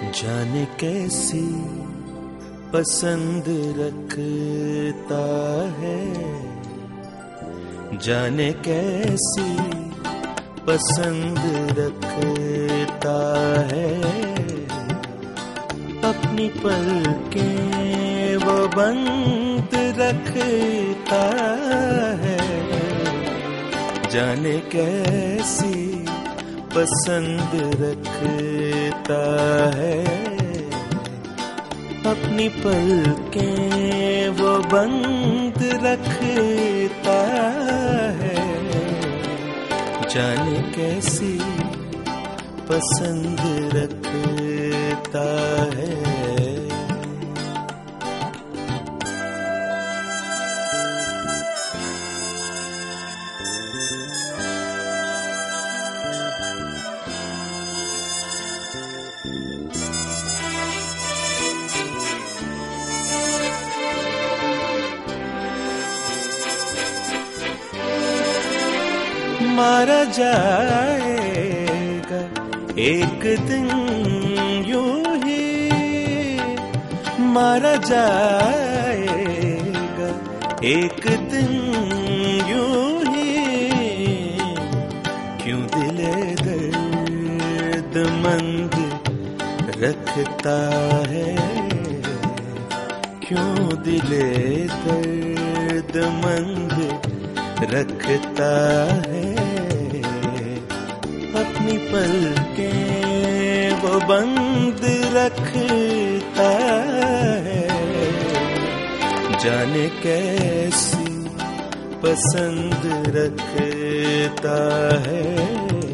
जाने कैसी पसंद रखता है। जाने कैसी पसंद रखता है। अपनी पल के वो बंद रखता है। जाने कैसी पसंद रखता है। अपनी पल के वो बंद रखता है। जाने कैसी पसंद रखता है। मारा जाएगा। एक दिन यूँ ही मारा जाएगा। एक दिन यूँ ही क्यों दिले दर्द मंद रखता है? क्यों दिले दर्द मंद रखता है? पल के वो बंद रखता है। जाने कैसी पसंद रखता है।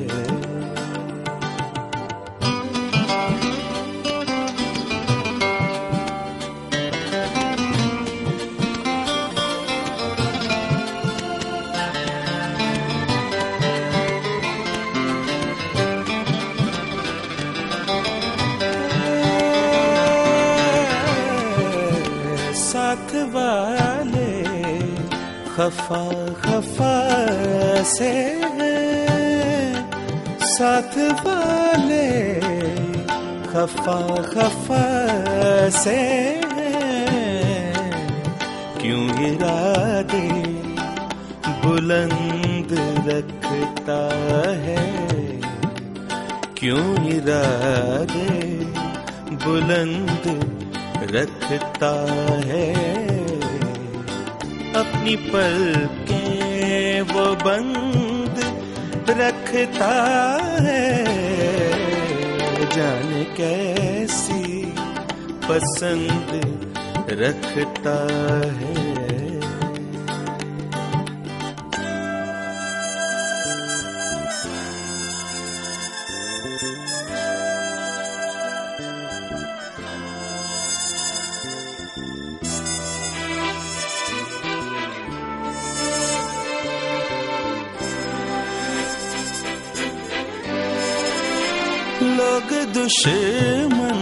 खफा खफा से साथ वाले। खफा खफा से क्यों इरादे बुलंद रखता है? क्यों इरादे बुलंद रखता है? अपनी पल के वो बंद रखता है। जाने कैसी पसंद रखता है। लोग दुश्मन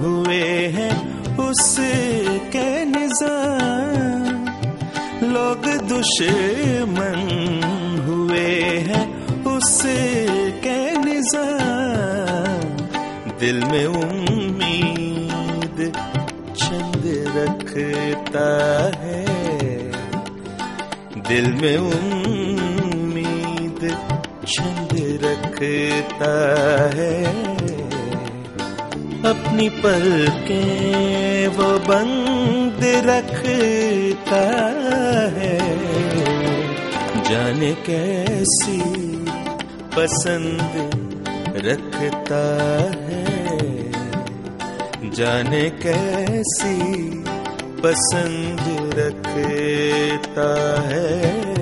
हुए हैं उसके निज़ाम। लोग दुश्मन हुए हैं उसके निज़ाम। दिल में उम्मीद चंद रखता है। दिल में उम्मीद रखता है। अपनी पल के वो बंद रखता है। जाने कैसी पसंद रखता है। जाने कैसी पसंद रखता है।